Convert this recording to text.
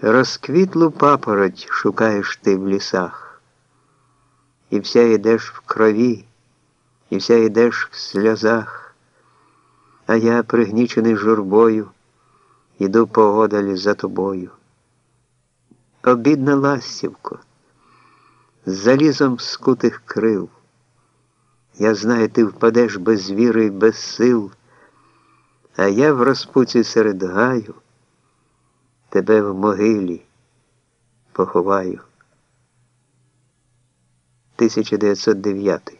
Розквітлу папороть шукаєш ти в лісах, і вся йдеш в крові, і вся йдеш в сльозах, а я, пригнічений журбою, іду поодаль за тобою. Обідна ластівко, з залізом скутих крил. Я знаю, ти впадеш без віри і без сил, а я в розпуці серед гаю тебе в могилі поховаю. 1909